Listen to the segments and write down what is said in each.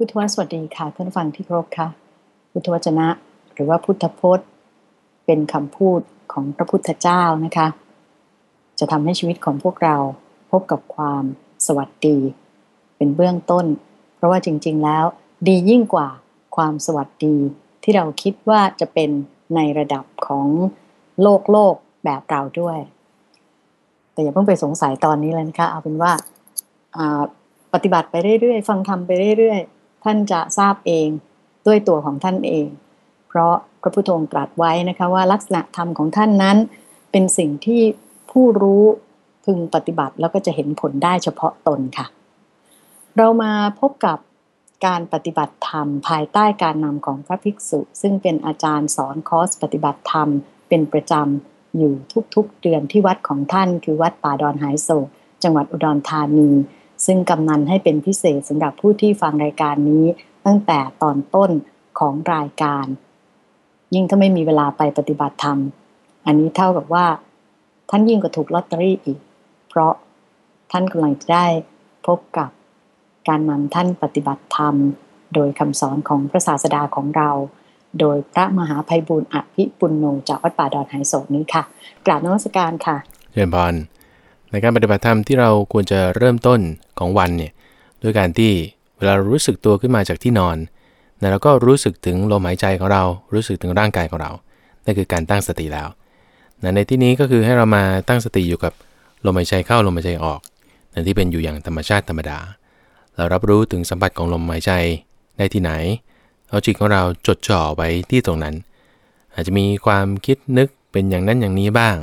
พุทธวสวัสดีค่ะท่านฟังที่ครบค่ะ พุทธวจนะ หรือว่าพุทธพจน์ เป็นคำพูดของพระพุทธเจ้านะคะ จะทำให้ชีวิตของพวกเราพบกับความสวัสดี เป็นเบื้องต้น เพราะว่าจริง ๆ แล้ว ดียิ่งกว่าความสวัสดี ที่เราคิดว่าจะเป็นในระดับของโลกโลกแบบเราด้วย แต่อย่าเพิ่งไปสงสัยตอนนี้เลยนะคะเอาเป็นว่าปฏิบัติไปเรื่อยๆ ฟังทำไปเรื่อยๆ ท่านจะทราบเองด้วยตัวของท่านเอง เพราะพระพุทธองค์ตรัสไว้นะคะว่าลักษณะธรรมของท่านนั้นเป็นสิ่งที่ผู้รู้พึงปฏิบัติแล้วก็จะเห็นผลได้เฉพาะตนค่ะ เรามาพบกับการปฏิบัติธรรม ภายใต้การนำของพระภิกษุ ซึ่งเป็นอาจารย์สอนคอร์สปฏิบัติธรรม เป็นประจำอยู่ทุกๆเดือนที่วัดของท่าน คือวัดป่าดอนหายโศกจังหวัดอุดรธานี ซึ่งกำนันให้เป็นพิเศษสำหรับผู้ที่ฟังรายการนี้ ตั้งแต่ตอนต้นของรายการ ยิ่งถ้าไม่มีเวลาไปปฏิบัติธรรม อันนี้เท่ากับว่า ท่านยิ่งกว่าถูกลอตเตอรี่อีก เพราะท่านกำลังจะได้พบกับการนำท่านปฏิบัติธรรม โดยคำสอนของพระศาสดาของเรา โดยพระมหาภัยบุญอภิปุณโญจากวัดป่าดอนไฮโศกนี้ค่ะ กราบนมัสการค่ะเชิญพร ในการปฏิบัติธรรมที่เราควรจะเริ่มต้นของวันเนี่ยด้วยการที่เวลารู้สึกตัวขึ้นมาจากที่นอนนะเราก็รู้สึกถึงลมหายใจของเรา รู้สึกถึงร่างกายของเรา นั่นคือการตั้งสติแล้วนะในที่นี้ก็คือให้เรามาตั้งสติอยู่กับลมหายใจเข้าลมหายใจออกนั่นที่เป็นอยู่อย่างธรรมชาติธรรมดา เรารับรู้ถึงสัมผัสของลมหายใจได้ที่ไหน เอาจิตของเราจดจ่อไว้ที่ตรงนั้น อาจจะมีความคิดนึกเป็นอย่างนั้นอย่างนี้บ้าง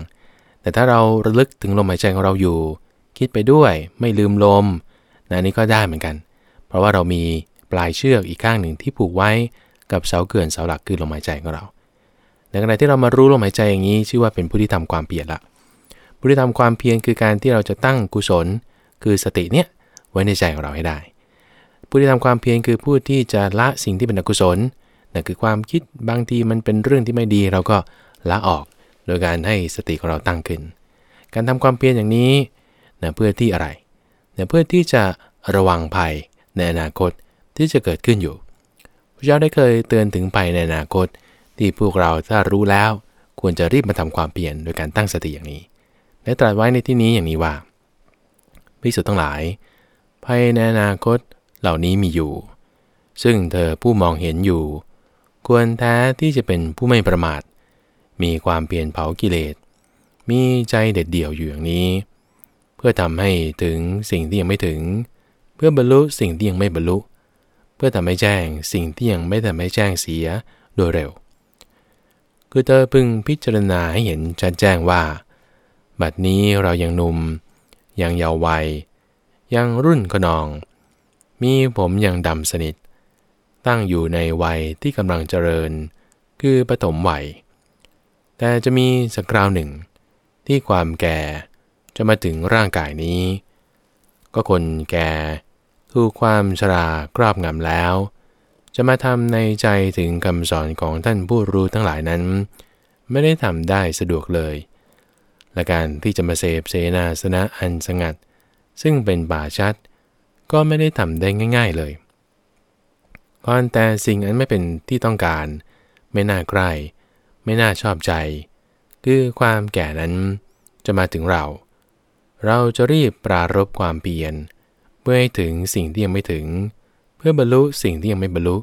แต่ถ้าเราระลึกถึงลมหายใจของเราอยู่ คิดไปด้วยไม่ลืมลมนะนี่ก็ได้เหมือนกัน เพราะว่าเรามีปลายเชือกอีกข้างหนึ่งที่ผูกไว้กับเสาเกลื่อนเสาหลักคือลมหายใจของเราในขณะที่เรามารู้ลมหายใจอย่างนี้ ชื่อว่าเป็นผู้ที่ทำความเพียรละผู้ที่ทำความเพียรคือการที่เราจะตั้งกุศล คือสติเนี่ยไว้ในใจของเราให้ได้ ผู้ที่ทำความเพียรคือผู้ที่จะละสิ่งที่เป็นอกุศลนั่นคือความคิดบางทีมันเป็นเรื่องที่ไม่ดีเราก็ละออก โดยการให้สติของเราตั้งขึ้น การทำความเพียรอย่างนี้นะเพื่อที่อะไรนะเพื่อที่จะระวังภัยในอนาคตที่จะเกิดขึ้นอยู่ พระเจ้าได้เคยเตือนถึงภัยในอนาคต ที่พวกเราถ้ารู้แล้ว ควรจะรีบมาทำความเปลี่ยนโดยการตั้งสติอย่างนี้ และตรัสไว้ในที่นี้อย่างนี้ว่าพิสุทั้งหลาย ภัยในอนาคตเหล่านี้มีอยู่ ซึ่งเธอผู้มองเห็นอยู่ ควรแท้ที่จะเป็นผู้ไม่ประมาท มีความเปลี่ยนเผากิเลส มีใจเด็ดเดี่ยวอยู่อย่างนี้ เพื่อทำให้ถึงสิ่งที่ยังไม่ถึง เพื่อบรรลุสิ่งที่ยังไม่บรรลุ เพื่อทำให้แจ้งสิ่งที่ยังไม่ทำให้แจ้งเสียโดยเร็ว คือเธอพึงพิจารณาให้เห็นชัดแจ้งว่า บัดนี้เรายังหนุ่ม ยังเยาว์วัย ยังรุ่นขนอง มีผมยังดำสนิทตั้งอยู่ในวัยที่กำลังเจริญ คือปฐมวัย แต่จะมีสักคราวหนึ่ง ที่ความแก่จะมาถึงร่างกายนี้ ก็คนแก่ถูกความชรากรอบงำแล้ว จะมาทำในใจถึงคำสอนของท่านผู้รู้ทั้งหลายนั้น ไม่ได้ทำได้สะดวกเลย และการที่จะมาเสพเสนาสนะอันสงัด ซึ่งเป็นป่าชัด ก็ไม่ได้ทำได้ง่าย ๆเลยเพราะแต่สิ่งอันไม่เป็นที่ต้องการ ไม่น่าใกล้ ไม่น่าชอบใจ คือความแก่นั้นจะมาถึงเรา เราจะรีบปรารบความเปลี่ยนเพื่อให้ถึงสิ่งที่ยังไม่ถึง เพื่อบรรลุสิ่งที่ยังไม่บรรลุ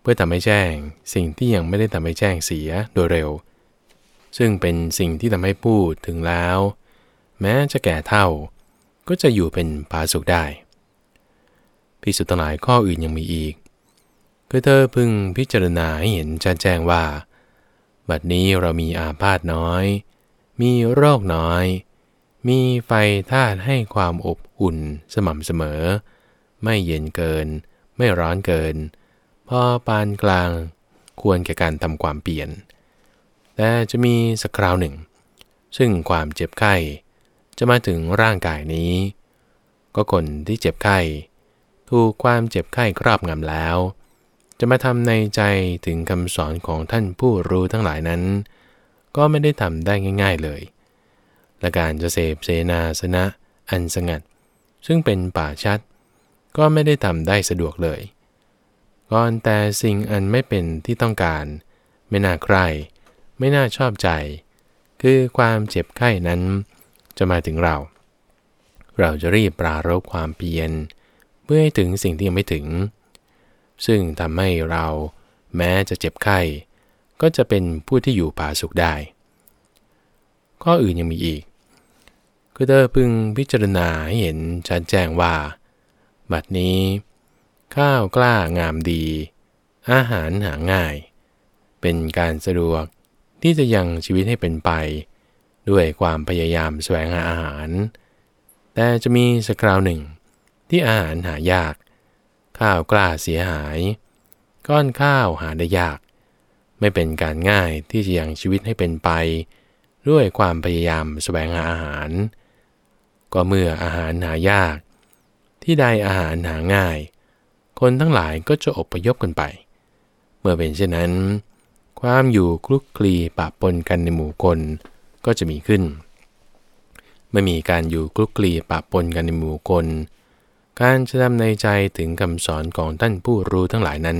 เพื่อทำให้แจ้ง สิ่งที่ยังไม่ได้ทำให้แจ้งเสียโดยเร็ว ซึ่งเป็นสิ่งที่ทำให้พูดถึงแล้ว แม้จะแก่เท่า ก็จะอยู่เป็นผาสุขได้พิสุทธิ์หลายข้ออื่นยังมีอีกคือเธอพึงพิจารณาให้เห็นชัดแจ้งว่า บัดนี้เรามีอาพาธน้อย มีโรคน้อย มีไฟธาตุให้ความอบอุ่นสม่ำเสมอ ไม่เย็นเกิน ไม่ร้อนเกิน พอปานกลางควรแก่การทำความเปลี่ยน แต่จะมีสักคราวหนึ่ง ซึ่งความเจ็บไข้ จะมาถึงร่างกายนี้ ก็คนที่เจ็บไข้ ถูกความเจ็บไข้ครอบงำแล้ว จะมาทำในใจถึงคำสอนของท่านผู้รู้ทั้งหลายนั้น ก็ไม่ได้ทำได้ง่าย ๆเลย และการจะเสพเสนาสนะ อันสงัด ซึ่งเป็นป่าชัด ก็ไม่ได้ทำได้สะดวกเลยก่อนแต่สิ่งอันไม่เป็นที่ต้องการ ไม่น่าใคร ไม่น่าชอบใจ คือความเจ็บไข้นั้น จะมาถึงเรา เราจะรีบปรารบความเพียรเพื่อให้ถึงสิ่งที่ยังไม่ถึง ซึ่งทำให้เราแม้จะเจ็บไข้ ก็จะเป็นผู้ที่อยู่ผาสุขได้ ข้ออื่นยังมีอีก คือเธอพึงพิจารณาให้เห็นชัดแจ้งว่า บัดนี้ ข้าวกล้างามดี อาหารหาง่าย เป็นการสะดวกที่จะยังชีวิตให้เป็นไป ด้วยความพยายามแสวงหาอาหาร แต่จะมีสักคราวหนึ่ง ที่อาหารหายาก ข้าวกล้าเสียหาย ก้อนข้าวหาได้ยาก ไม่เป็นการง่ายที่จะยังชีวิตให้เป็นไป ด้วยความพยายามแสวงหาอาหาร ก็เมื่ออาหารหายาก ที่ใดอาหารหาง่าย คนทั้งหลายก็จะอบพยพกันไป เมื่อเป็นเช่นนั้น ความอยู่คลุกคลีปะปนกันในหมู่คนก็จะมีขึ้นเมื่อมีการอยู่คลุกคลีปะปนกันในหมู่คน การจะทำในใจถึงคำสอนของท่านผู้รู้ทั้งหลายนั้น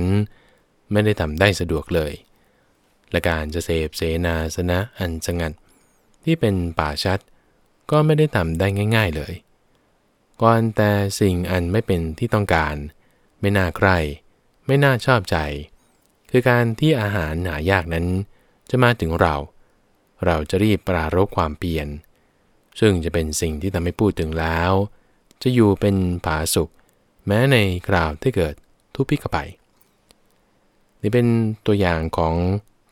ไม่ได้ทำได้สะดวกเลย และการจะเสพเสนาสนะอันสงัด ที่เป็นป่าชัด ก็ไม่ได้ทำได้ง่าย ๆเลยก่อนแต่สิ่งอันไม่เป็นที่ต้องการ ไม่น่าใครไม่น่าชอบใจ คือการที่อาหารหายากนั้น จะมาถึงเรา เราจะรีบปรารบความเปลี่ยน ซึ่งจะเป็นสิ่งที่ทำให้พูดถึงแล้ว จะอยู่เป็นผาสุขแม้ในคราวที่เกิดทุพพิกภัยนี่เป็นตัวอย่างของ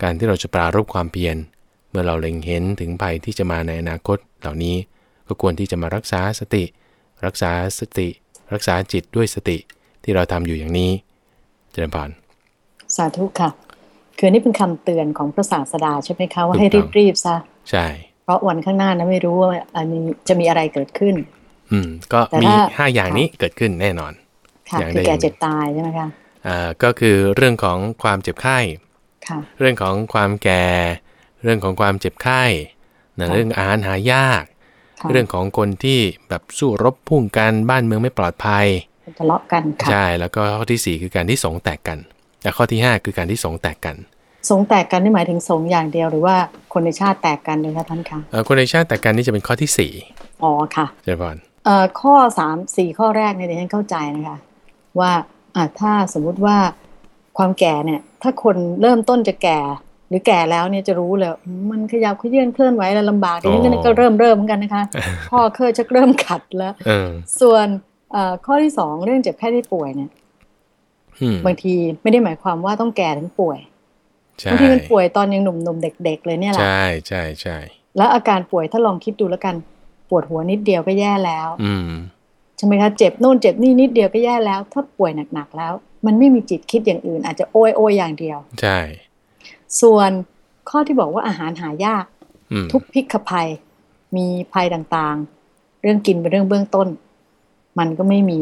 การที่เราจะปรารบความเพียรเมื่อเราเล็งเห็นถึงภัยที่จะมาในอนาคตเหล่านี้ก็ควรที่จะมารักษาสติ รักษาสติ รักษาจิตด้วยสติที่เราทำอยู่อย่างนี้ เจริญพรสาธุค่ะ คือนี่เป็นคำเตือนของพระศาสดาใช่ไหมคะว่าให้รีบรีบๆซะใช่ เพราะวันข้างหน้านะไม่รู้ว่าอันนี้จะมีอะไรเกิดขึ้น อืม ก็แต่มีถ้าห้าอย่างนี้เกิดขึ้นแน่นอนค่ะอย่างคือใดแก่อย่างหนึ่งเจ็บตายใช่ไหมคะอ่าก็คือเรื่องของความเจ็บไข้ค่ะเรื่องของความแก่ เรื่องของความเจ็บไข้นะค่ะเรื่องอาหารหายากค่ะเรื่องของคนที่แบบสู้รบพุ่งกันบ้านเมืองไม่ปลอดภัยทะเลาะกันค่ะใช่แล้วก็ข้อที่4คือการที่สงแตกกันแต่ข้อที่5คือการที่สงแตกกันสงแตกกันนี่หมายถึงสงอย่างเดียวหรือว่าคนในชาติแตกกันเลยคะท่านคะเอ่อคนในชาติแตกกันนี่จะเป็นข้อที่อ๋อค่ะ4เจริญพรเอ่อ ข้อสามสี่ข้อแรกเนี่ยดิฉันเข้าใจนะคะ ว่าอะถ้าสมมุติว่าความแก่เนี่ย ถ้าคนเริ่มต้นจะแก่ หรือแก่แล้วเนี่ยจะรู้เลยอืมมันขยับขยื่นเคลื่อนไหวแล้วลำบากดิฉันก็เริ่มเริ่มเหมือนกันนะคะข้อเคยจะเริ่มขัดแล้วเออส่วนเอ่อข้อที่สองเรื่องเจ็บไข้ได้ป่วยเนี่ยอืมบางทีไม่ได้หมายความว่าต้องแก่ถึงป่วยใช่บางทีมันป่วยตอนยังหนุ่มๆเด็ก ๆ เลยเนี่ยแหละใช่ใช่ใช่แล้วอาการป่วยถ้าลองคิดดูแล้วกัน ปวดหัวนิดเดียวก็แย่แล้ว อืมใช่ไหมคะเจ็บนู่นเจ็บนี่นิดเดียวก็แย่แล้ว ถ้าป่วยหนักๆแล้ว มันไม่มีจิตคิดอย่างอื่น อาจจะโอยโอยอย่างเดียว ใช่ ส่วนข้อที่บอกว่าอาหารหายากอืมทุกพิกภัย มีภัยต่างๆ เรื่องกินเป็นเรื่องเบื้องต้น มันก็ไม่มี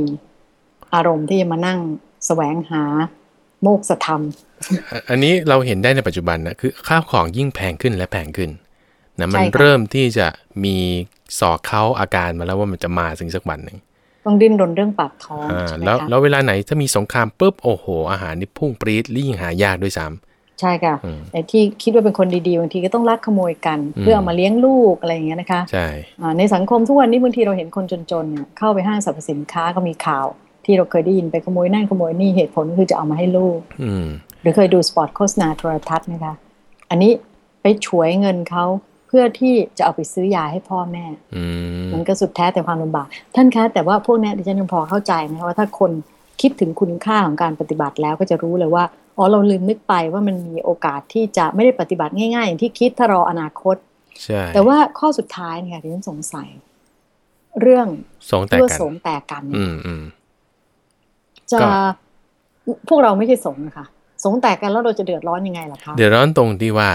อารมณ์ที่จะมานั่งแสวงหาโมกษธรรมอะอันนี้เราเห็นได้ในปัจจุบันนะคือข้าวของยิ่งแพงขึ้นและแพงขึ้น นะมันใช่ค่ะเริ่มที่จะมีสอกเขาอาการมาแล้วว่ามันจะมาสิ่งสักวันหนึ่งต้องดิ้นรนเรื่องปากท้องอ่าใช่ไหมแล้วคะแล้วเวลาไหนถ้ามีสงครามปุ๊บโอ้โห อาหารนี่พุ่งปรี๊ดและยิ่งหายากด้วยซ้ใช่ค่ะอืมไอ้ที่คิดว่าเป็นคนดีๆบางทีก็ต้องลักขโมยกันอืมเพื่อเอามาเลี้ยงลูกอะไรอย่างเงี้ยนะคะำใช่อ่าในสังคมทุกวันนี้บางทีเราเห็นคนจนๆเนี่ยเข้าไปห้างสรรพสินค้าก็มีข่าว ที่เราเคยได้ยินไปขโมยนั่นขโมยนี่เหตุผลก็คือจะเอามาให้ลูกอืมหรือเคยดูสปอตโฆษณาโทรทัศน์ไหมคะ อันนี้ไปฉวยเงินเขาเพื่อที่จะเอาไปซื้อยาให้พ่อแม่อืมมันก็สุดแท้แต่ความลำบาก ท่านคะแต่ว่าพวกเนี้ยดิฉันยังพอเข้าใจนะคะว่าถ้าคนคิดถึงคุณค่าของการปฏิบัติแล้วก็จะรู้เลยว่าอ๋อเราลืมนึกไปว่ามันมีโอกาสที่จะไม่ได้ปฏิบัติง่ายๆ อย่างที่คิดถ้ารออนาคตใช่แต่ว่าข้อสุดท้ายเนี่ยดิฉันสงสัย เรื่องสงแตกที่ว่ากันสงฆ์แตกกันเนี่ยอืมอืมจะก็พวกเราไม่ใช่สงฆ์นะคะสงฆ์แตกกันแล้วเราจะเดือดร้อนยังไงล่ะคะเดือดร้อนตรงที่ว่า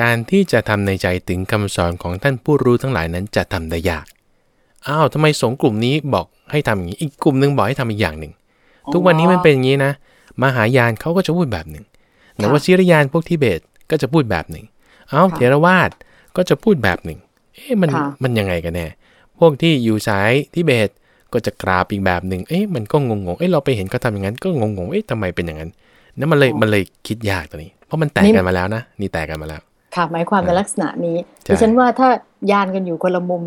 การที่จะทำในใจถึงคำสอนของท่านผู้รู้ทั้งหลายนั้นจะทำได้ยาก อ้าวทำไมสงฆ์กลุ่มนี้บอกให้ทำอย่างนี้ อีกกลุ่มหนึ่งบอกให้ทำอีกอย่างหนึ่ง ทุกวันนี้มันเป็นอย่างนี้นะ มหายานเขาก็จะพูดแบบหนึ่งแต่ว่าชิรยานพวกทิเบตก็จะพูดแบบหนึ่งเอ้าเทรวาสก็จะพูดแบบหนึ่ง เอ๊ะมันมันยังไงกันแน่ พวกที่อยู่สายทิเบตก็จะกราบอีกแบบหนึ่ง เอ๊ะมันก็งงๆเอ๊ะเราไปเห็นเขาทำอย่างนั้น ก็งงๆเอ๊ะทำไมเป็นอย่างนั้นนั่นมันเลยมันเลยคิดยากตัวนี้ เพราะมันแตกกันมาแล้วนะ นี่แตกกันมาแล้ว ค่ะหมายความในลักษณะนี้ใช่ดิฉันว่าถ้ายานกันอยู่คนละมุม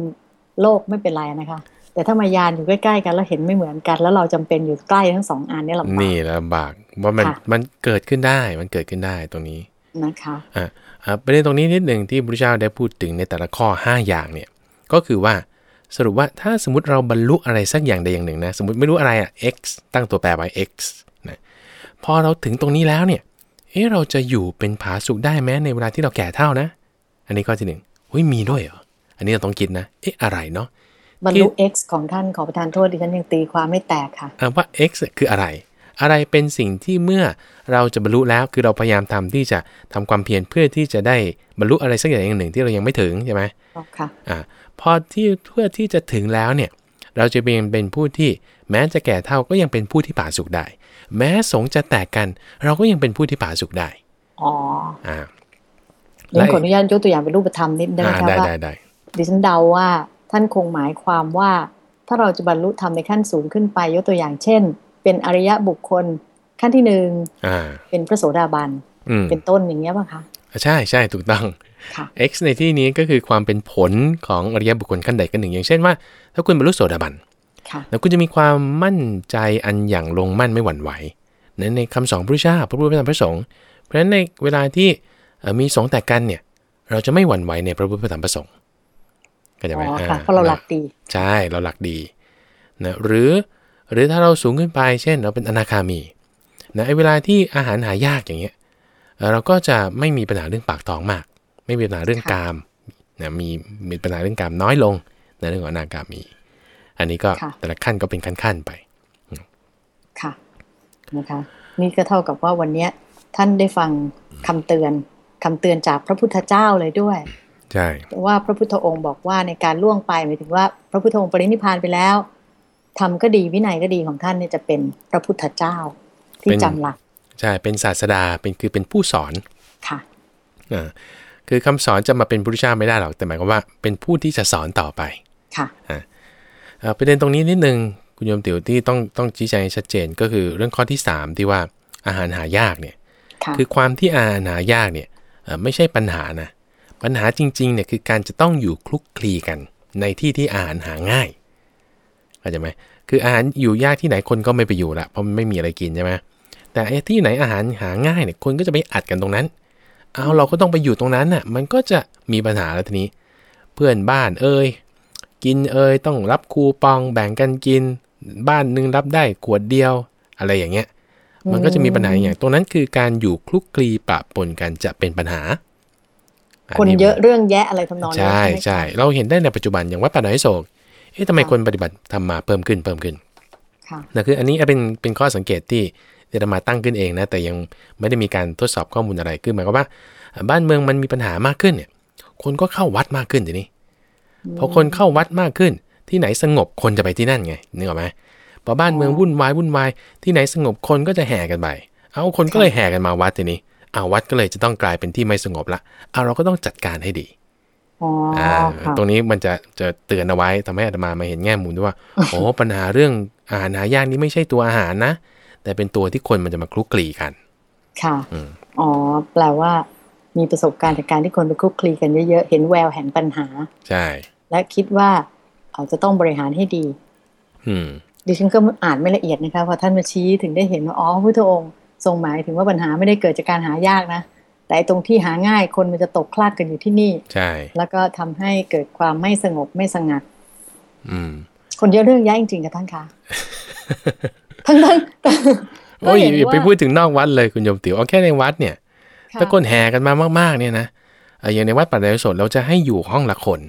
โลกไม่เป็นไรนะคะ แต่ถ้ามายานอยู่ใกล้ๆกันแล้วเห็นไม่เหมือนกัน แล้วเราจำเป็นอยู่ใกล้ทั้งสองอันเนี่ยลำบากนี่ลำบากว่ามันค่ะมันเกิดขึ้นได้มันเกิดขึ้นได้ตรงนี้นะคะอ่าอ่าประเด็นตรงนี้นิดหนึ่งที่พระพุทธเจ้าได้พูดถึงในแต่ละข้อ 5 อย่างเนี่ยก็คือว่าสรุปว่าถ้าสมมติเราบรรลุอะไรสักอย่างใดอย่างหนึ่งนะสมมติไม่รู้อะไรอะ x ตั้งตัวแปรไว้ x นะพอเราถึงตรงนี้แล้วเนี่ย เอ๊ะเราจะอยู่เป็นผาสุกได้แม้ในเวลาที่เราแก่เท่านะ อันนี้ข้อที่หนึ่งเฮ้ยมีด้วยเหรอ อันนี้เราต้องคิดนะ เอ๊ะอะไรเนาะบรรลุ X ของท่านขอประทานโทษดิฉันยังตีความไม่แตกค่ะอ่าว่า x คืออะไร อะไรเป็นสิ่งที่เมื่อเราจะบรรลุแล้วคือเราพยายามทำที่จะทำความเพียรเพื่อที่จะได้บรรลุอะไรสักอย่างหนึ่งที่เรายังไม่ถึงใช่ไหมค่ะอ่าพอที่เพื่อที่จะถึงแล้วเนี่ย เราจะเป็นเป็นผู้ที่แม้จะแก่เท่าก็ยังเป็นผู้ที่ป่าสุขได้ แม้สงฆ์จะแตกกัน เราก็ยังเป็นผู้ที่ป่าสุขได้ อ๋อ อ่าดิฉันขออนุญาตยกตัวอย่างเป็นรูปธรรมนิดได้ไหมอ่าคะได้ว่าได้ได้ดิฉันเดาว่าท่านคงหมายความว่า ถ้าเราจะบรรลุธรรมในขั้นสูงขึ้นไป ยกตัวอย่างเช่น เป็นอริยะบุคคลขั้นที่หนึ่งอ่าเป็นพระโสดาบันอืมเป็นต้นอย่างเงี้ยป่ะคะใช่ใช่ถูกต้องค่ะ x ในที่นี้ก็คือความเป็นผลของอริยบุคคลขั้นใดขั้นหนึ่ง อย่างเช่นว่า ถ้าคุณบรรลุโสดาบันค่ะ แล้วคุณจะมีความมั่นใจอันอย่างลงมั่นไม่หวั่นไหวในในคำสอนพระพุทธเจ้าพระพุทธธรรมพระสงฆ์เพราะฉะนั้นในเวลาที่เอ่อมีสงฆ์แตกกันเนี่ย เราจะไม่หวั่นไหวในพระพุทธธรรมพระสงฆ์ก็จะไหมอ๋ออ่ค่ะเพราะเราหลักดี ใช่เราหลักดีนะหรือหรือถ้าเราสูงขึ้นไป เช่น เราเป็นอนาคามีนะไอ้เวลาที่อาหารหายากอย่างเงี้ยเอ่อเราก็จะไม่มีปัญหาเรื่องปากท้องมาก ไม่มีปัญหาเรื่องค่ะกามนะมีมีปัญหาเรื่องกามน้อยลงในเรื่องของอนาคามี อันนี้ก็แต่ละขั้นก็เป็นขั้นๆไป ค่ะนะคะนี่ก็เท่ากับว่าวันเนี้ยท่านได้ฟังคำเตือนคำเตือนจากพระพุทธเจ้าเลยด้วยใช่ว่าพระพุทธองค์บอกว่าในการล่วงไปหมายถึงว่าพระพุทธองค์ปรินิพพานไปแล้วทำก็ดีวินัยก็ดีของท่านเนี่ยจะเป็นพระพุทธเจ้าที่จำหลักใช่เป็นศาสดาเป็นคือเป็นผู้สอนค่ะอ่าคือคำสอนจะมาเป็นพุทธเจ้าไม่ได้หรอกแต่หมายความว่าเป็นผู้ที่จะสอนต่อไปค่ะอ่า ประเด็นตรงนี้นิดนึงคุณโยมติ๋วที่ต้องต้องชี้แจงให้ชัดเจนก็คือเรื่องข้อที่ 3 ที่ว่าอาหารหายากเนี่ยค่ะคือความที่อาหารหายากเนี่ยเอ่อไม่ใช่ปัญหานะปัญหาจริงๆเนี่ยคือการจะต้องอยู่คลุกคลีกันในที่ที่อาหารหาง่ายเข้าใจไหมคืออาหารอยู่ยากที่ไหนคนก็ไม่ไปอยู่ละเพราะมันไม่มีอะไรกินใช่ไหมแต่ไอ้ที่ไหนอาหารหาง่ายเนี่ยคนก็จะไปอัดกันตรงนั้น เอาเราก็ต้องไปอยู่ตรงนั้นน่ะมันก็จะมีปัญหาแล้วทีนี้ เพื่อนบ้านเอ่ย กินเอ่ยต้องรับคูปองแบ่งกันกิน บ้านหนึงรับได้ขวดเดียว อะไรอย่างเงี้ย มันก็จะมีปัญหาอย่างตรงนั้นคือการอยู่คลุกคลีปะปนกันจะเป็นปัญหา คนเยอะเรื่องแยะอะไรทำนองนี้ใช่ไหมคะใช่เราเห็นได้ในปัจจุบันอย่างวัดป่าดอยโศกเอ๊ะทำไมค่ะคนปฏิบัติทำมาเพิ่มขึ้นเพิ่มขึ้นค่ะนะคืออันนี้เป็นเป็นข้อสังเกตที่ที่เรามาตั้งขึ้นเองนะแต่ยังไม่ได้มีการทดสอบข้อมูลอะไรคือหมายความว่า บ้านเมืองมันมีปัญหามากขึ้นเนี่ย คนก็เข้าวัดมากขึ้นทีนี้ พอคนเข้าวัดมากขึ้น ที่ไหนสงบคนจะไปที่นั่นไงนึกออกไหมพอบ้านเมืองวุ่นวายวุ่นวายที่ไหนสงบคนก็จะแห่กันไปเอาคนก็เลยแห่กันมาวัดทีนี้เอาวัดก็เลยจะต้องกลายเป็นที่ไม่สงบละเอาเราก็ต้องจัดการให้ดีอ๋ออ่าค่ะตรงนี้มันจะจะเตือนเอาไว้ทำให้อาตมามาเห็นแง่มุมด้วยว่าโอ้ปัญหาเรื่องอาหารหายากนี่ไม่ใช่ตัวอาหารนะ แต่เป็นตัวที่คนมันจะมาคลุกคลีกัน ค่ะอืมอ๋อแปลว่า มีประสบการณ์จากการที่คนไปคลุกคลีกันเยอะๆเห็นแววแห่งปัญหา ใช่ และคิดว่าอาจจะต้องบริหารให้ดีอืมดิฉันก็อ่านไม่ละเอียดนะคะพอท่านมาชี้ถึงได้เห็นว่าอ๋อพระพุทธองค์ทรงหมายถึงว่าปัญหาไม่ได้เกิดจากการหายากนะ แต่ไอ้ตรงที่หาง่ายคนมันจะตกคลาดกันอยู่ที่นี่ ใช่ แล้วก็ทำให้เกิดความไม่สงบไม่สงัด อืม คนเยอะเรื่องแย่จริงๆกับท่านคะทั้งทั้งโอ้ยอย่าไปพูดถึงนอกวัดเลยคุณโยมติ๋วเอาแค่ในวัดเนี่ยค่ะถ้าคนแห่กันมามากๆเนี่ยนะเอ่ออย่างในวัดปัจจัยสดเราจะให้อยู่ห้องละคน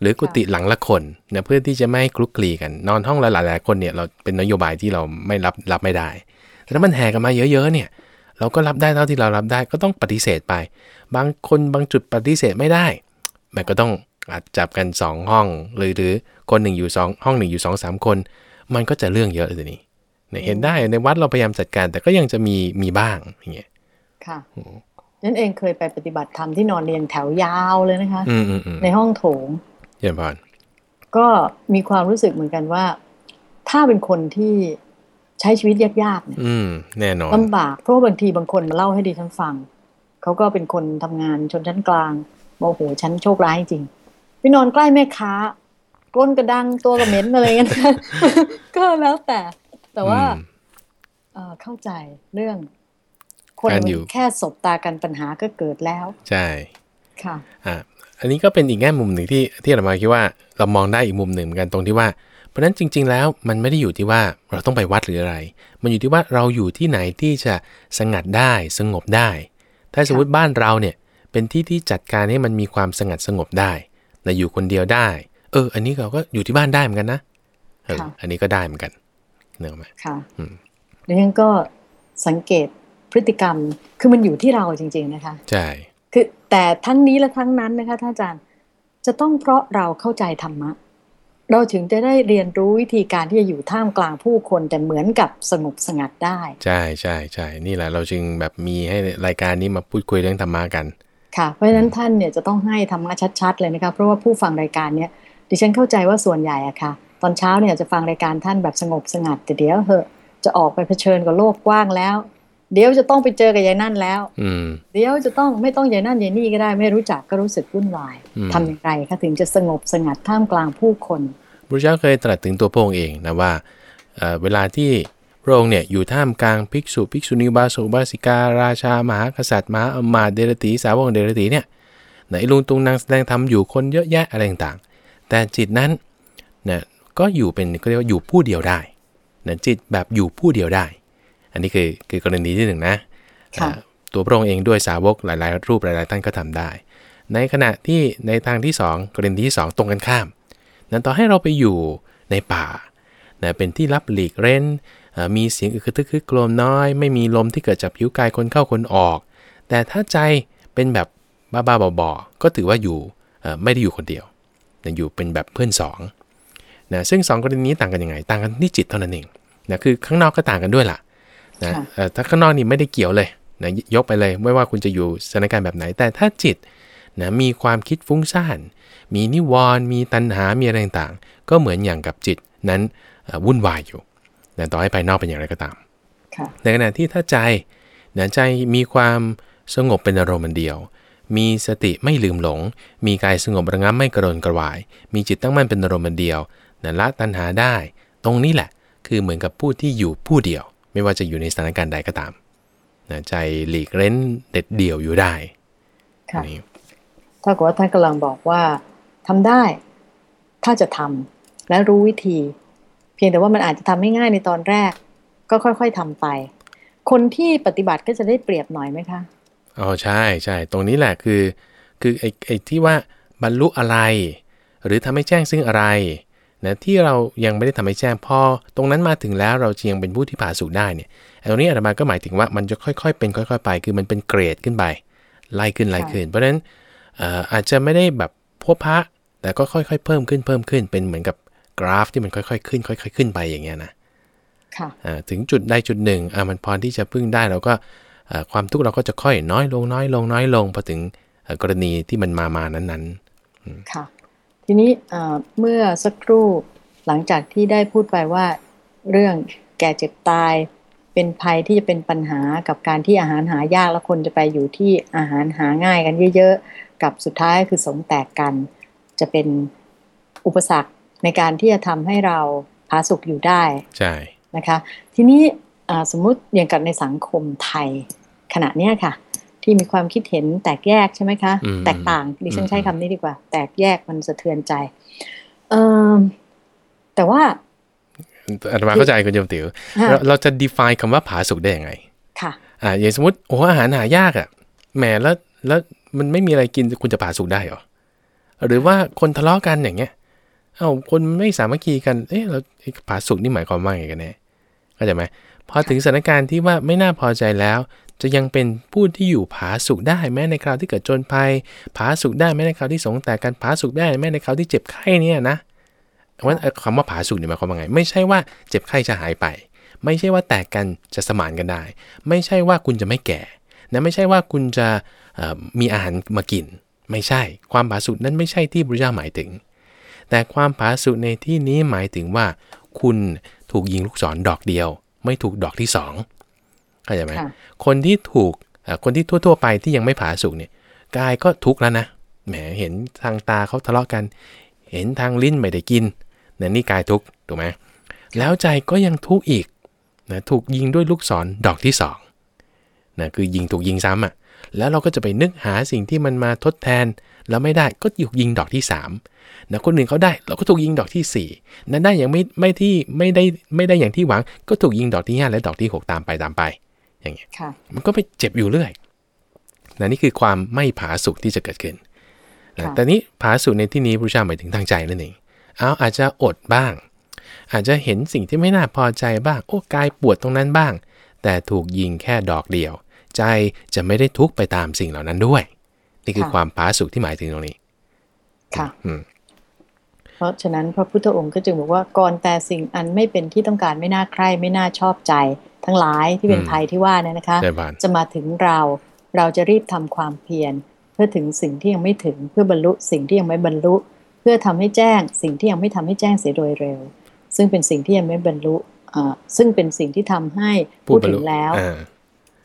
หรือกุฏิหลังละคนนะเพื่อที่จะไม่ให้คลุกคลีกัน นอนห้องละหลายๆคนเนี่ยเราเป็นนโยบายที่เราไม่รับรับไม่ได้ แต่ถ้ามันแห่กันมาเยอะๆเนี่ย เราก็รับได้เท่าที่เรารับได้ก็ต้องปฏิเสธไป บางคนบางจุดปฏิเสธไม่ได้ มันก็ต้องอาจจับกันสองห้องหรือหรือคนหนึ่งอยู่สองห้องหนึ่งอยู่สองสามคน มันก็จะเรื่องเยอะเลยทีนี้เนี่ยเห็นได้ในวัดเราพยายามจัดการ แต่ก็ยังจะมีมีบ้างอย่างเงี้ยค่ะนั่นเองเคยไปปฏิบัติธรรมที่นอนเรียงแถวยาวเลยนะคะอืมอืมอืมในห้องโถง เยี่ยมพรก็มีความรู้สึกเหมือนกันว่า ถ้าเป็นคนที่ใช้ชีวิตยากๆเนี่ยอืมแน่นอนลำบากเพราะบางทีบางคนมาเล่าให้ดิฉันฟังเขาก็เป็นคนทำงานชนชั้นกลางบอกโอ้โหฉันโชคร้ายจริงไปนอนใกล้แม่ค้าก้นกระดังตัวกระเหม็นอะไรเงี้ยก็แล้วแต่ แต่ว่าอืมเอ่อเข้าใจเรื่อง คนการอยู่แค่สบตากันปัญหาก็เกิดแล้ว ใช่ ค่ะ อะอันนี้ก็เป็นอีกแง่มุมหนึ่งที่ที่เรามาคิดว่าเรามองได้อีกมุมหนึ่งเหมือนกันตรงที่ว่า เพราะฉะนั้นจริง ๆ แล้วมันไม่ได้อยู่ที่ว่าเราต้องไปวัดหรืออะไร มันอยู่ที่ว่าเราอยู่ที่ไหนที่จะสงัดได้สงบได้ ถ้าสมมติบ้านเราเนี่ยเป็นที่ที่จัดการให้มันมีความสงัดสงบได้นะอยู่คนเดียวได้ เออ อันนี้เราก็อยู่ที่บ้านได้เหมือนกันนะเออค่ะอันนี้ก็ได้เหมือนกันเนกอะไหมค่ะอืมดังนั้นก็สังเกตพฤติกรรมคือมันอยู่ที่เราจริง ๆนะคะ ใช่ คือแต่ทั้งนี้และทั้งนั้นนะคะท่านอาจารย์จะต้องเพราะเราเข้าใจธรรมะ เราถึงจะได้เรียนรู้วิธีการที่จะอยู่ท่ามกลางผู้คนแต่เหมือนกับสงบสงัดได้ ใช่ใช่ใช่นี่แหละเราจึงแบบมีให้รายการนี้มาพูดคุยเรื่องธรรมะกัน ค่ะ เพราะฉะนั้นท่านเนี่ยจะต้องให้ธรรมะชัด ๆ เลยนะคะเพราะว่าผู้ฟังรายการเนี้ยดิฉันเข้าใจว่าส่วนใหญ่อะค่ะ ตอนเช้าเนี่ยจะฟังรายการท่านแบบสงบสงัดแต่เดี๋ยวเหอะจะออกไปเผชิญกับโลกกว้างแล้ว เดี๋ยวจะต้องไปเจอกับยายนั่นแล้วอืมเดี๋ยวจะต้องไม่ต้องยายนั่นยายนี่ก็ได้ ไม่รู้จักก็รู้สึกวุ่นวายอืมทำอย่างไรคะถึงจะสงบสงัดท่ามกลางผู้คนพระเจ้าเคยตรัสถึงตัวพระองค์เองนะว่าเอ่อเวลาที่พระองค์เนี่ยอยู่ท่ามกลางภิกษุภิกษุณีอุบาสกอุบาสิการาชามหากษัตริย์มหาอมาตย์เดรตีสาวกเดรตีเนี่ยไหนลุงตุงนางแสดงธรรมอยู่คนเยอะแยะอะไรต่างๆ แต่จิตนั้นเนี่ยก็อยู่เป็นก็เรียกว่าอยู่ผู้เดียวได้นะจิตแบบอยู่ผู้เดียวได้ อันนี้คือคือกรณีที่หนึ่งนะค่ะอ่าตัวพระองค์เองด้วยสาวกหลายๆ รูปหลายๆท่านก็ทำได้ ในขณะที่ในทางที่สองกรณีที่สองตรงกันข้ามนั้นต่อให้เราไปอยู่ในป่านะเป็นที่รับหลีกเร้นเอ่อมีเสียงอึกกระทึกคึกโครมน้อย ไม่มีลมที่เกิดจากผิวกายคนเข้าคนออก แต่ถ้าใจเป็นแบบบ้าๆบอๆก็ถือว่าอยู่เอ่อไม่ได้อยู่คนเดียวนะอยู่เป็นแบบเพื่อนสองนะซึ่งสองกรณีนี้ต่างกันยังไง ต่างกันที่จิตเท่านั้นเองนะคือข้างนอกก็ต่างกันด้วยล่ะ นะค่ะเอ่อถ้าข้างนอกนี่ไม่ได้เกี่ยวเลยนะยกไปเลย ไม่ว่าคุณจะอยู่สถานการณ์แบบไหน แต่ถ้าจิตนะมีความคิดฟุ้งซ่าน มีนิวรณ์มีตัณหา มีอะไรต่างๆ ก็เหมือนอย่างกับจิตนั้นเอ่อวุ่นวายอยู่นะต่อให้ภายนอกเป็นอย่างไรก็ตามค่ะในขณะที่ถ้าใจนะใจมีความสงบเป็นอารมณ์อันเดียว มีสติไม่ลืมหลง มีกายสงบระงับไม่กระโดนกระวาย มีจิตตั้งมั่นเป็นอารมณ์อันเดียวนะละตัณหาได้ ตรงนี้แหละ คือเหมือนกับผู้ที่อยู่ผู้เดียว ไม่ว่าจะอยู่ในสถานการณ์ใดก็ตามนะใจหลีกเร้นเด็ดเดี่ยวอยู่ได้ค่ะนี่ถ้ากับว่าท่านกำลังบอกว่าทำได้ ถ้าจะทำและรู้วิธี เพียงแต่ว่ามันอาจจะทำไม่ง่ายในตอนแรก ก็ค่อยๆทำไป คนที่ปฏิบัติก็จะได้เปรียบหน่อยไหมคะอ๋อใช่ใช่ตรงนี้แหละคือ คือไอ้ไอ้ที่ว่าบรรลุอะไร หรือทำให้แจ้งซึ่งอะไร นะที่เรายังไม่ได้ทำให้แจ้งพอตรงนั้นมาถึงแล้วเราจะยังเป็นผู้ที่ผ่าสุขได้เนี่ยไอ้ตรงนี้อาตมาก็หมายถึงว่ามันจะค่อยๆ เป็นค่อยๆ ไป คือมันเป็นเกรดขึ้นไปไล่ขึ้นไล่ขึ้น เพราะฉะนั้นเอ่ออาจจะไม่ได้แบบพวพระแต่ก็ค่อยๆ เพิ่มขึ้นเพิ่มขึ้นเป็นเหมือนกับกราฟที่มันค่อยๆขึ้น ค่อย ๆ ขึ้นไปอย่างเงี้ยนะค่ะอ่าถึงจุดใดจุดหนึ่งอ่ามันพอที่จะพึ่งได้เราก็อ่าความทุกข์เราก็จะค่อยน้อยลงน้อยลงน้อยลงพอถึงเอ่อกรณีที่มันมามานั้นค่ะ ทีนี้เอ่อเมื่อสักครู่หลังจากที่ได้พูดไปว่าเรื่องแก่เจ็บตายเป็นภัยที่จะเป็นปัญหากับการที่อาหารหายากแล้วคนจะไปอยู่ที่อาหารหาง่ายกันเยอะๆ กับสุดท้ายคือสงแตกกัน จะเป็นอุปสรรคในการที่จะทำให้เราผาสุกอยู่ได้ๆใช่นะคะ ทีนี้อ่าสมมุติอย่างกับในสังคมไทยขณะเนี้ยค่ะ ที่มีความคิดเห็นแตกแยกใช่ไหมคะอืมแตกต่างดิฉันใช้อืมคำนี้ดีกว่า แตกแยกมันสะเทือนใจ เออแต่ว่าอาตมาเข้าใจคุณโยมติ๋วฮะเราเราจะ define คำว่าผาสุกได้ยังไง ค่ะ อ่าอย่างสมมติโอ้อาหารหายากอะแหมแล้วแล้วมันไม่มีอะไรกินคุณจะผาสุกได้เหรอหรือว่าคนทะเลาะกันอย่างเงี้ยเอ้าคนไม่สามัคคีกันเอ๊ะเราไอ้ผาสุกนี่หมายความว่าไงกันแน่เข้าใจไหมพอถึงสถานการณ์ที่ว่าไม่น่าพอใจแล้ว จะยังเป็นผู้ที่อยู่ผาสุกได้แม้ในคราวที่เกิดจนภัย ผาสุกได้แม้ในคราวที่สงแต่กันผาสุกได้แม้ในคราวที่เจ็บไข้เนี่ยนะเพราะคำว่าผาสุกเนี่ยหมายความว่าไง ไม่ใช่ว่าเจ็บไข้จะหายไป ไม่ใช่ว่าแตกกันจะสมานกันได้ ไม่ใช่ว่าคุณจะไม่แก่นะไม่ใช่ว่าคุณจะมีอาหารมากิน ไม่ใช่ ความผาสุกนั้นไม่ใช่ที่พระเจ้าหมายถึง แต่ความผาสุกในที่นี้หมายถึงว่า คุณถูกยิงลูกศรดอกเดียว ไม่ถูกดอกที่สอง เข้าใจไหมค่ะคนที่ถูกเอ่อคนที่ทั่ว ๆ ไปที่ยังไม่ผาสุกเนี่ยกายก็ทุกข์แล้วนะแหมเห็นทางตาเขาทะเลาะกัน เห็นทางลิ้นไม่ได้กินเนี่ยนี่กายทุกข์ถูกไหมแล้วใจก็ยังทุกข์อีกนะถูกยิงด้วยลูกศรดอกที่สองนะคือยิงถูกยิงซ้ำอะแล้วเราก็จะไปนึกหาสิ่งที่มันมาทดแทน แล้วไม่ได้ก็ถูกยิงดอกที่3นะคนอื่นเขาได้เราก็ถูกยิงดอกที่ 4 นั้นได้อย่างไม่ไม่ที่ไม่ได้ไม่ได้อย่างที่หวัง ก็ถูกยิงดอกที่ 5 และดอกที่ 6 ตามไปตามไป อย่างเงี้ยค่ะมันก็ไปเจ็บอยู่เรื่อยนะนี่คือความไม่ผาสุกที่จะเกิดขึ้นนะค่ะแต่นี้ผาสุกในที่นี้พระเจ้าหมายถึงทางใจนั่นเองเอาอาจจะอดบ้าง อาจจะเห็นสิ่งที่ไม่น่าพอใจบ้าง โอ้กายปวดตรงนั้นบ้าง แต่ถูกยิงแค่ดอกเดียว ใจจะไม่ได้ทุกข์ไปตามสิ่งเหล่านั้นด้วย นี่คือค่ะความผาสุกที่หมายถึงตรงนี้ ค่ะอืม เพราะฉะนั้นพระพุทธองค์ก็จึงบอกว่าก่อนแต่สิ่งอันไม่เป็นที่ต้องการไม่น่าใคร่ไม่น่าชอบใจ ทั้งหลายที่เป็นอืมภัยที่ว่าเนี่ยนะคะใช่ป่านจะมาถึงเราเราจะรีบทำความเพียรเพื่อถึงสิ่งที่ยังไม่ถึงเพื่อบรรลุสิ่งที่ยังไม่บรรลุ เพื่อทำให้แจ้ง สิ่งที่ยังไม่ทำให้แจ้งเสียโดยเร็ว ซึ่งเป็นสิ่งที่ยังไม่บรรลุอ่าซึ่งเป็นสิ่งที่ทำให้พูดถึงแล้วอ่า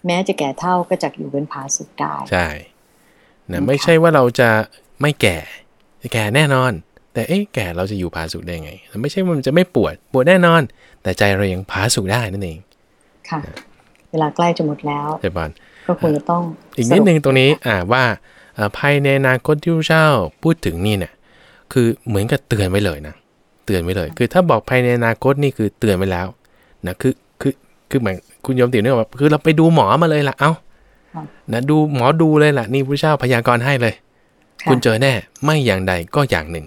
แม้จะแก่เท่าก็จะอยู่เป็นผาสุกได้ใช่นะนะคะไม่ใช่ว่าเราจะไม่แก่แก่แน่นอน แต่เอ๊ะแก่เราจะอยู่ผาสุกได้ไง ไม่ใช่ว่ามันจะไม่ปวดปวดแน่นอน แต่ใจเรายังผาสุกได้นั่นเอง ค่ะ เวลาใกล้จะหมดแล้วใช่ป่านก็ควรจะต้อง อีกนิดนึงสตรงนี้อ่าว่าเอ่อภายในอนาคตที่พระเจ้าพูดถึงนี่เนี่ยคือเหมือนกับเตือนไว้เลยนะเตือนไว้เลย คือถ้าบอกภายในอนาคตนี่คือเตือนไว้แล้วนะคือคือคือเหมือนคุณโยมตินึกออกว่าคือเราไปดูหมอมาเลยล่ะ เอ้าค่ะนะดูหมอดูเลยล่ะ นี่พระเจ้าพยากรณ์ให้เลยค่ะคุณเจอแน่ไม่อย่างใดก็อย่างหนึ่ง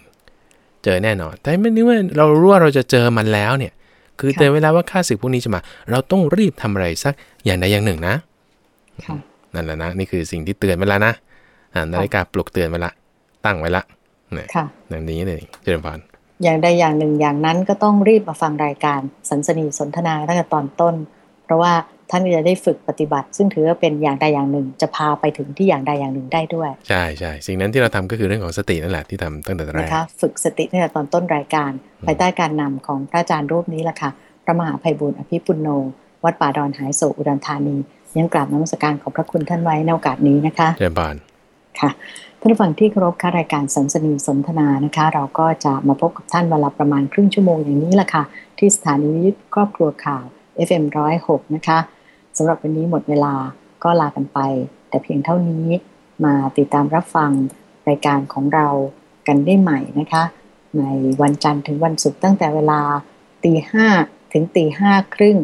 เจอแน่นอน แต่ไม่นึกว่าเรารู้ว่าเราจะเจอมันแล้วเนี่ย คือค่ะเตือนเวแลาว่าค่าศึกพวกนี้จะมา เราต้องรีบทำอะไรสักอย่างใดอย่างหนึ่งนะค่ะนั่นแหละนะนี่คือสิ่งที่เตือนไว้แล้วนะอ่านาฬิกาปลุกเตือนไว้ละตั้งไว้ละเนี่ยค่ะอย่างนี้เลยเจริญพรอย่างใดอย่างหนึ่งอย่างนั้นก็ต้องรีบมาฟังรายการสันสนีสนทนาตั้งแต่ตอนต้น เพราะว่าท่านจะได้ฝึกปฏิบัติ ซึ่งถือว่าเป็นอย่างใดอย่างหนึ่ง จะพาไปถึงที่อย่างใดอย่างหนึ่งได้ด้วย ใช่ใช่สิ่งนั้นที่เราทำก็คือเรื่องของสตินั่นแหละที่ทำตั้งแต่แรนะกคะฝึกสติตั้งแต่ตอนต้นรายการอืมภายใต้การนำของพระอาจารย์รูปนี้แหละค่ะพระมหาภัยบุญอภิปุโน วัดป่าดอนหายโศกอุดรธานียังกราบนมัสการของพระคุณท่านไว้ในโอกาสนี้นะคะเจริญพรค่ะท่านผู้ฟังที่เคารพค่ะรายการสันสนีสนทนานะคะ เราก็จะมาพบกับท่านเวลาประมาณครึ่งชั่วโมงอย่างนี้แหละค่ะที่สถานีวิทยุครอบครัวข่าว FM 106 นะคะสำหรับวันนี้หมดเวลาก็ลากันไป แต่เพียงเท่านี้มาติดตามรับฟังรายการของเรากันได้ใหม่นะคะ ในวันจันทร์ถึงวันศุกร์ตั้งแต่เวลาตีห้าถึงตีห้าครึ่ง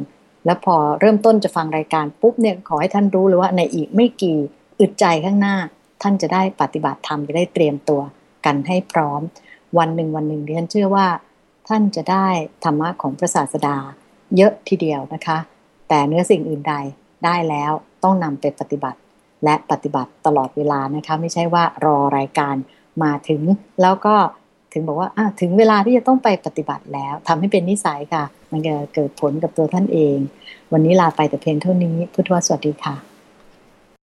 แล้วพอเริ่มต้นจะฟังรายการปุ๊บเนี่ยขอให้ท่านรู้เลยว่าในอีกไม่กี่อึดใจข้างหน้า ท่านจะได้ปฏิบัติธรรมจะได้เตรียมตัวกันให้พร้อม วันหนึ่งวันหนึ่งดิฉันเชื่อว่า ท่านจะได้ธรรมะของพระศาสดา เยอะทีเดียวนะคะ แต่เนื้อสิ่งอื่นใดได้แล้วต้องนำไปปฏิบัติ และปฏิบัติตลอดเวลานะคะไม่ใช่ว่ารอรายการมาถึง แล้วก็ถึงบอกว่าถึงเวลาที่จะต้องไปปฏิบัติแล้วทำให้เป็นนิสัยค่ะ มันจะเกิดผลกับตัวท่านเอง วันนี้ลาไปแต่เพียงเท่านี้พุทธวสวัสดีค่ะ